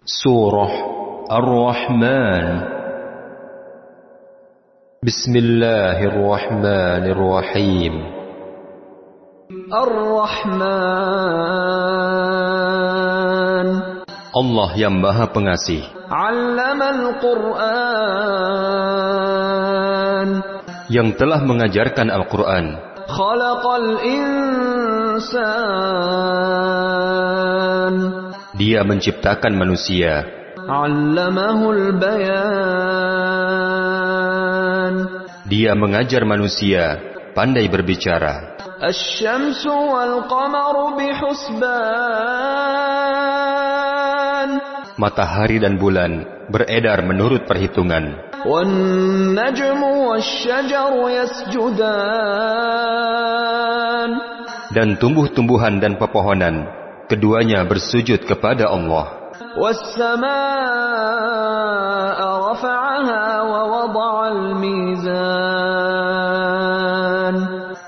Surah Ar-Rahman. Bismillahirrahmanirrahim. Ar-Rahman. Allah yang Maha Pengasih. 'allama al-Qur'an yang telah mengajarkan Al-Quran. Khalaqal insan Dia menciptakan manusia. Dia mengajar manusia pandai berbicara. Matahari dan bulan beredar menurut perhitungan. Dan tumbuh-tumbuhan dan pepohonan Keduanya bersujud kepada Allah.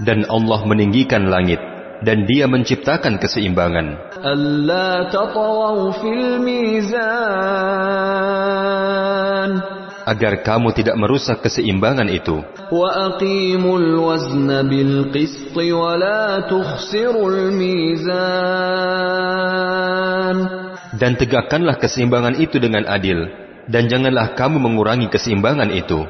Dan Allah meninggikan langit dan dia menciptakan keseimbangan. Allah agar kamu tidak merusak keseimbangan itu. Dan tegakkanlah keseimbangan itu dengan adil, dan janganlah kamu mengurangi keseimbangan itu.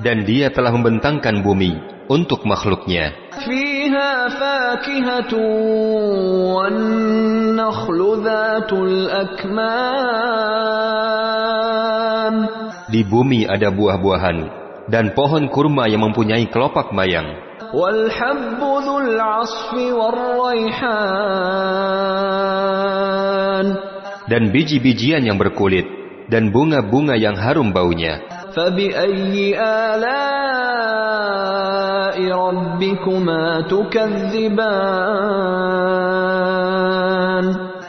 Dan dia telah membentangkan bumi untuk makhluknya. Fi فيها فاكهة والنخل ذات الأكمام Di bumi ada buah-buahan Dan pohon kurma yang mempunyai kelopak mayang والحب ذو العصف والريحان Dan biji-bijian yang berkulit Dan bunga-bunga yang harum baunya فبأي آلاء ربكما تكذبان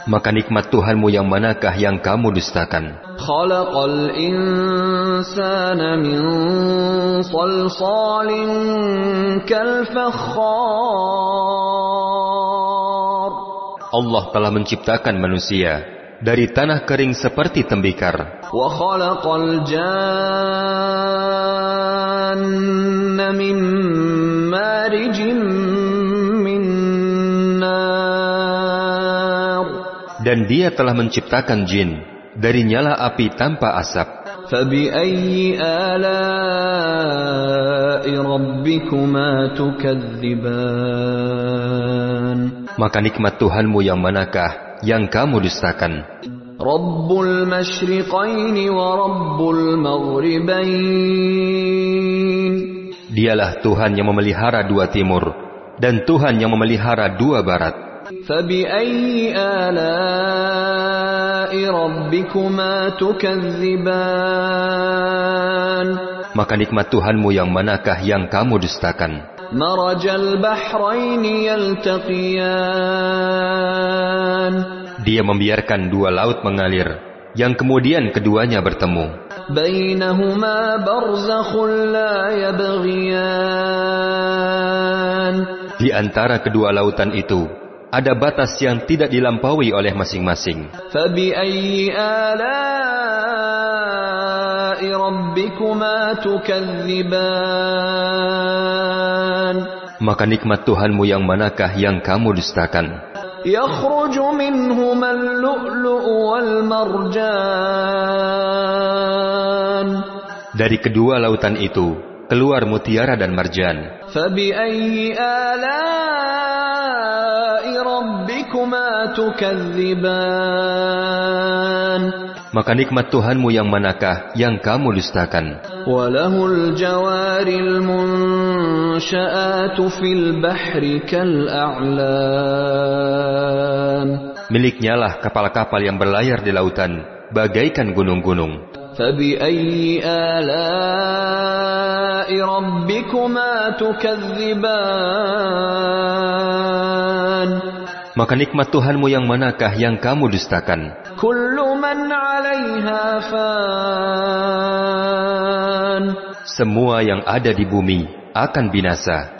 Maka nikmat Tuhanmu yang manakah yang kamu dustakan خلق الإنسان من صلصال كالفخار Allah telah menciptakan manusia Dari tanah kering seperti tembikar وخلق الجان dan dia telah menciptakan jin dari nyala api tanpa asap. Maka nikmat Tuhanmu yang manakah yang kamu dustakan? Rabbul Mashriqaini wa Rabbul maghribain. Dialah Tuhan yang memelihara dua timur dan Tuhan yang memelihara dua barat. فبأي آلاء ربكما تكذبان Maka nikmat Tuhanmu yang manakah yang kamu dustakan مرج البحرين يلتقيان Dia membiarkan dua laut mengalir Yang kemudian keduanya bertemu بينهما برزخ لا يبغيان Di antara kedua lautan itu Ada batas yang tidak dilampaui oleh masing-masing فبأي آلاء ربكما تكذبان Maka nikmat Tuhanmu yang manakah yang kamu dustakan يخرج منهما اللؤلؤ والمرجان Dari kedua lautan itu Keluar mutiara dan marjan فبأي آلاء ربكما تكذبان Maka nikmat Tuhanmu yang manakah yang kamu dustakan وله الجوار المنشآت في البحر كالأعلام Miliknya lah kapal-kapal yang berlayar di lautan Bagaikan gunung-gunung فبأي آلاء ربكما تكذبان maka nikmat Tuhanmu yang manakah yang kamu dustakan? Semua yang ada di bumi akan binasa.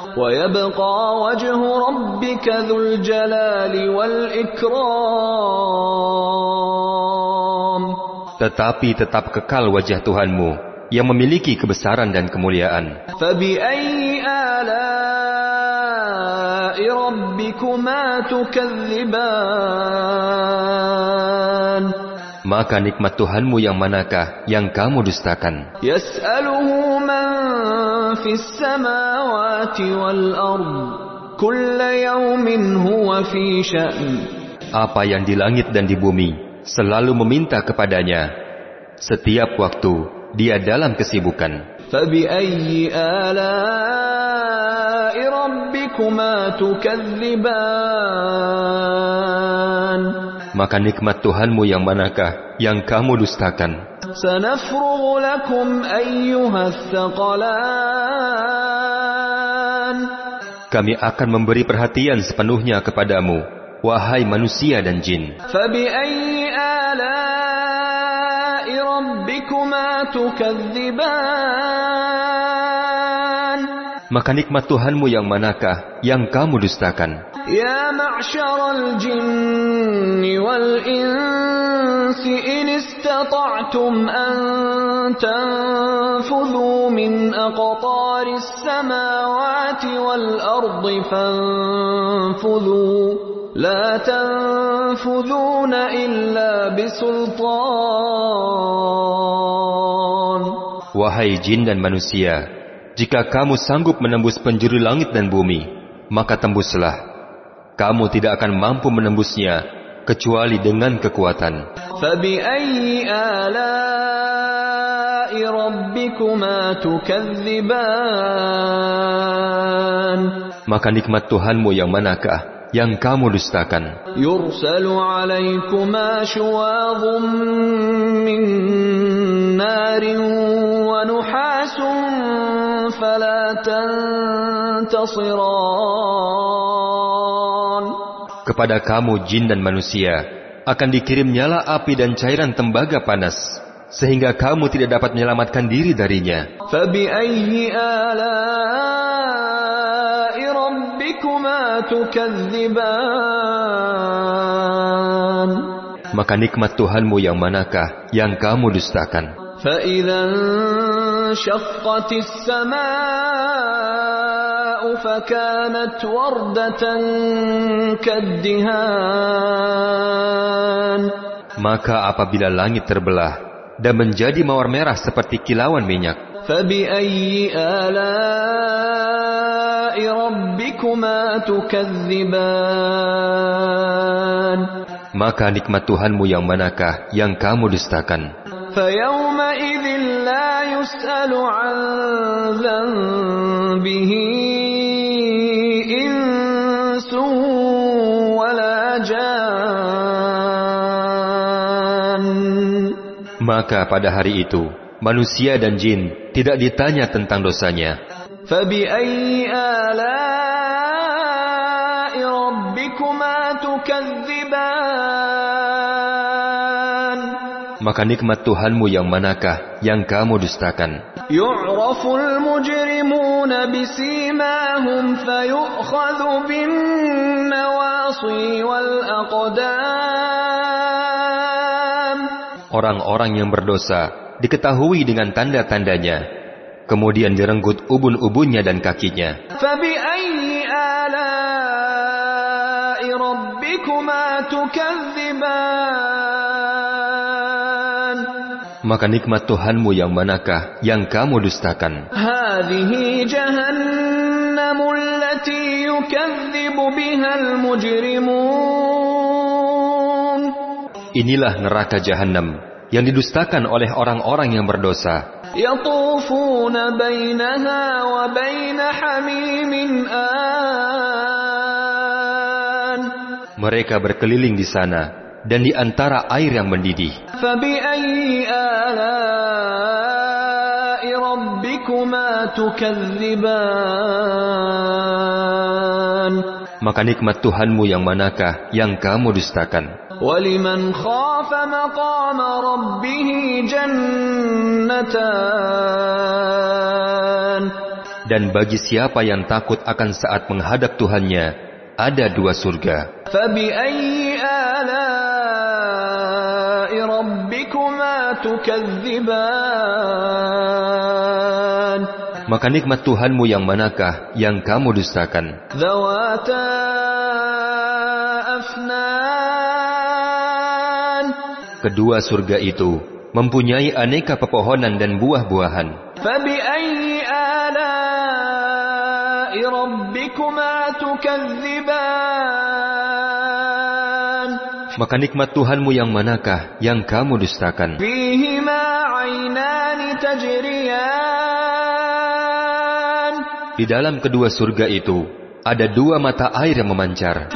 Tetapi tetap kekal wajah Tuhanmu yang memiliki kebesaran dan kemuliaan. Maka nikmat Tuhanmu yang manakah yang kamu dustakan? Apa yang di langit dan di bumi selalu meminta kepadanya. Setiap waktu dia dalam kesibukan. Maka nikmat Tuhanmu yang manakah yang kamu dustakan? سنفرغ لكم أيها الثقلان Kami akan memberi perhatian sepenuhnya kepadamu, wahai manusia dan jin. فبأي آلاء ربكما تكذبان Maka nikmat Tuhanmu yang manakah yang kamu dustakan? يا معشر الجن والإنس إن استطعتم أن تنفذوا من أقطار السماوات والأرض فانفذوا لا تنفذون إلا بسلطان Wahai jin dan manusia, jika kamu sanggup menembus penjuru langit dan bumi, maka tembuslah. Kamu tidak akan mampu menembusnya, kecuali dengan kekuatan. Maka nikmat Tuhanmu yang manakah? yang kamu dustakan. Yursalu alaikuma min narin wa nuhasun فلا تنتصران Kepada kamu jin dan manusia akan dikirim nyala api dan cairan tembaga panas sehingga kamu tidak dapat menyelamatkan diri darinya. فبأي آلاء ربكما تكذبان Maka nikmat Tuhanmu yang manakah yang kamu dustakan? فإذا انشقت السماء فكانت وردة كالدهان Maka apabila langit terbelah dan menjadi mawar merah seperti kilauan minyak, فبأي آلاء ربكما تكذبان maka nikmat Tuhanmu yang manakah yang kamu dustakan? فيومئذ لا يسأل عن ذنبه إنس ولا جان Maka pada hari itu, manusia dan jin tidak ditanya tentang dosanya. فبأي آلاء ربكما تكذبان Maka nikmat Tuhanmu yang manakah yang kamu dustakan? يعرف المجرمون بسيماهم فيؤخذ بالنواصي والأقدام Orang-orang yang berdosa diketahui dengan tanda-tandanya, kemudian direnggut ubun-ubunnya dan kakinya. فبأي آلاء ربكما تكذبان maka nikmat Tuhanmu yang manakah yang kamu dustakan? Inilah neraka jahanam yang didustakan oleh orang-orang yang berdosa. Mereka berkeliling di sana dan di antara air yang mendidih. فبأي آلاء ربكما تكذبان Maka nikmat Tuhanmu yang manakah yang kamu dustakan? ولمن خاف مقام ربه جنتان Dan bagi siapa yang takut akan saat menghadap Tuhannya, ada dua surga. فبأي تكذبان Maka nikmat Tuhanmu yang manakah yang kamu dustakan? ذواتا أفنان Kedua surga itu mempunyai aneka pepohonan dan buah-buahan. فبأي آلاء ربكما تكذبان Maka nikmat Tuhanmu yang manakah yang kamu dustakan? Di dalam kedua surga itu, ada dua mata air yang memancar.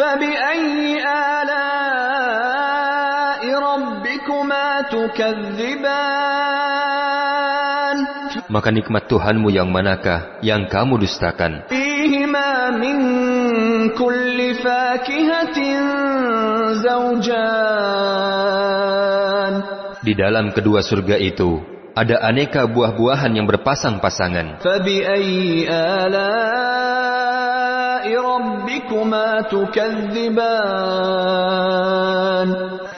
Maka nikmat Tuhanmu yang manakah yang kamu dustakan? فيهما من كل فاكهة زوجان Di dalam kedua surga itu ada aneka buah-buahan yang berpasang-pasangan. فبأي آلاء ربكما تكذبان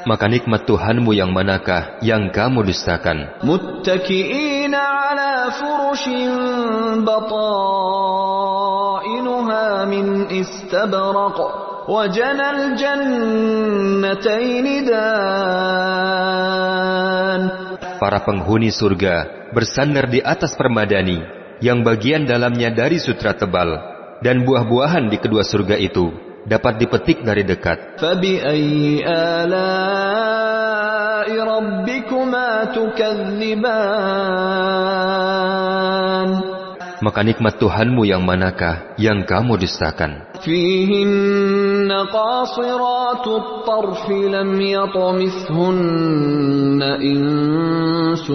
Maka nikmat Tuhanmu yang manakah yang kamu dustakan? متكئين على فرش بطائنها من استبرق وجنى الجنتين دان Para penghuni surga bersandar di atas permadani yang bagian dalamnya dari sutra tebal dan buah-buahan di kedua surga itu dapat dipetik dari dekat. فبأي آلاء ربكما تكذبان Maka nikmat Tuhanmu yang manakah yang kamu dustakan? فيهن قاصرات الطرف لم يطمثهن إنس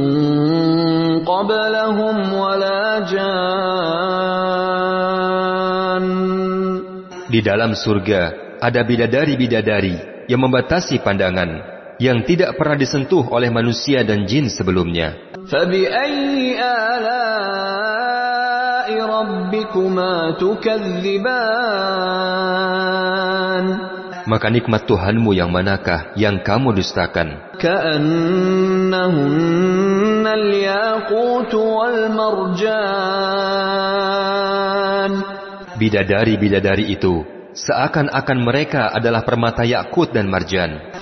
قبلهم ولا جان Di dalam surga ada bidadari-bidadari yang membatasi pandangan yang tidak pernah disentuh oleh manusia dan jin sebelumnya. فبأي آلاء ربكما تكذبان maka nikmat Tuhanmu yang manakah yang kamu dustakan? Bidadari-bidadari itu seakan-akan mereka adalah permata yakut dan marjan.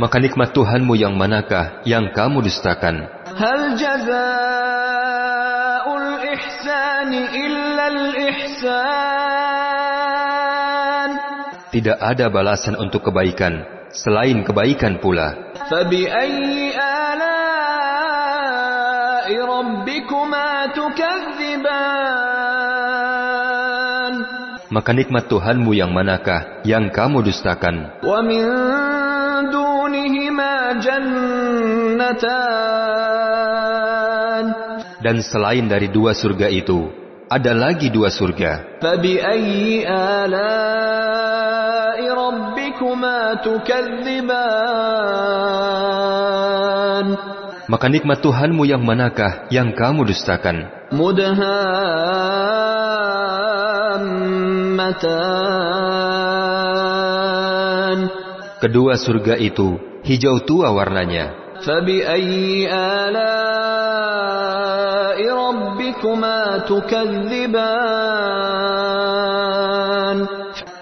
Maka nikmat Tuhanmu yang manakah yang kamu dustakan? Hal jazaa'ul ihsani illa ihsan Tidak ada balasan untuk kebaikan selain kebaikan pula. Fabi ayyi ala'i rabbikuma tukadziban maka nikmat Tuhanmu yang manakah yang kamu dustakan? Dan selain dari dua surga itu, ada lagi dua surga. Maka nikmat Tuhanmu yang manakah yang kamu dustakan? Mudahan مدهامتان Kedua surga itu hijau tua warnanya. فبأي آلاء ربكما تكذبان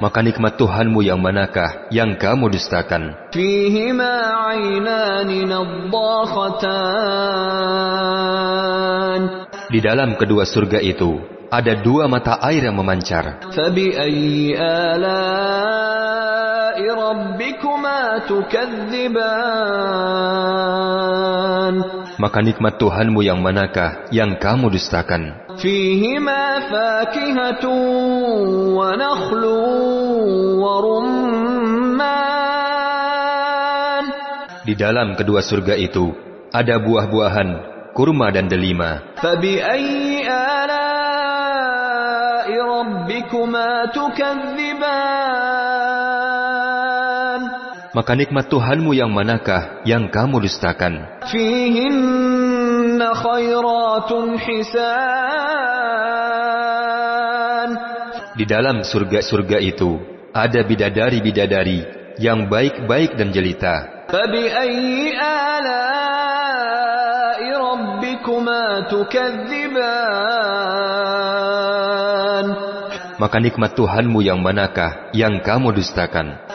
Maka nikmat Tuhanmu yang manakah yang kamu dustakan? فيهما عينان نضاختان Di dalam kedua surga itu ada dua mata air yang memancar. Maka nikmat Tuhanmu yang manakah yang kamu dustakan? Di dalam kedua surga itu ada buah-buahan, kurma dan delima. فبأي آلاء ربكما تكذبان Maka nikmat Tuhanmu yang manakah yang kamu dustakan? فيهن خيرات حسان Di dalam surga-surga itu ada bidadari-bidadari yang baik-baik dan jelita. فبأي آلاء ربكما تكذبان maka nikmat Tuhanmu yang manakah yang kamu dustakan?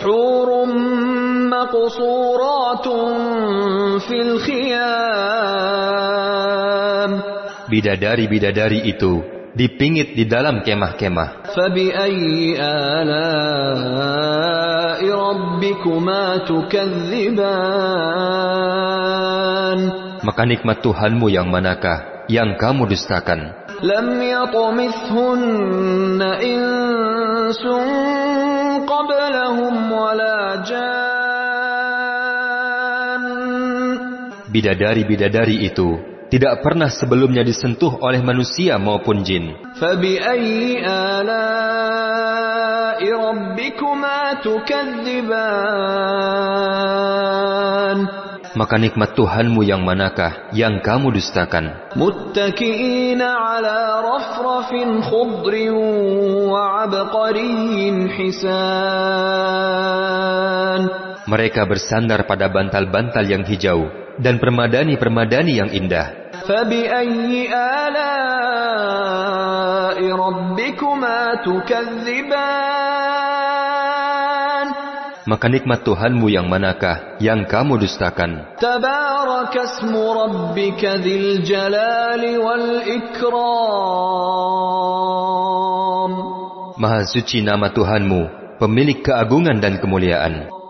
Bidadari-bidadari itu dipingit di dalam kemah-kemah. Maka nikmat Tuhanmu yang manakah yang kamu dustakan? لم يطمثهن إنس قبلهم ولا جان Bidadari-bidadari itu tidak pernah sebelumnya disentuh oleh manusia maupun jin. فبأي آلاء ربكما تكذبان Maka nikmat Tuhanmu yang manakah yang kamu dustakan? متكئين على رفرف خضر وعبقري حسان Mereka bersandar pada bantal-bantal yang hijau dan permadani-permadani yang indah. فبأي آلاء ربكما تكذبان maka nikmat Tuhanmu yang manakah yang kamu dustakan? Tabarakasmu rabbika dzil jalali wal ikram. Maha suci nama Tuhanmu, pemilik keagungan dan kemuliaan.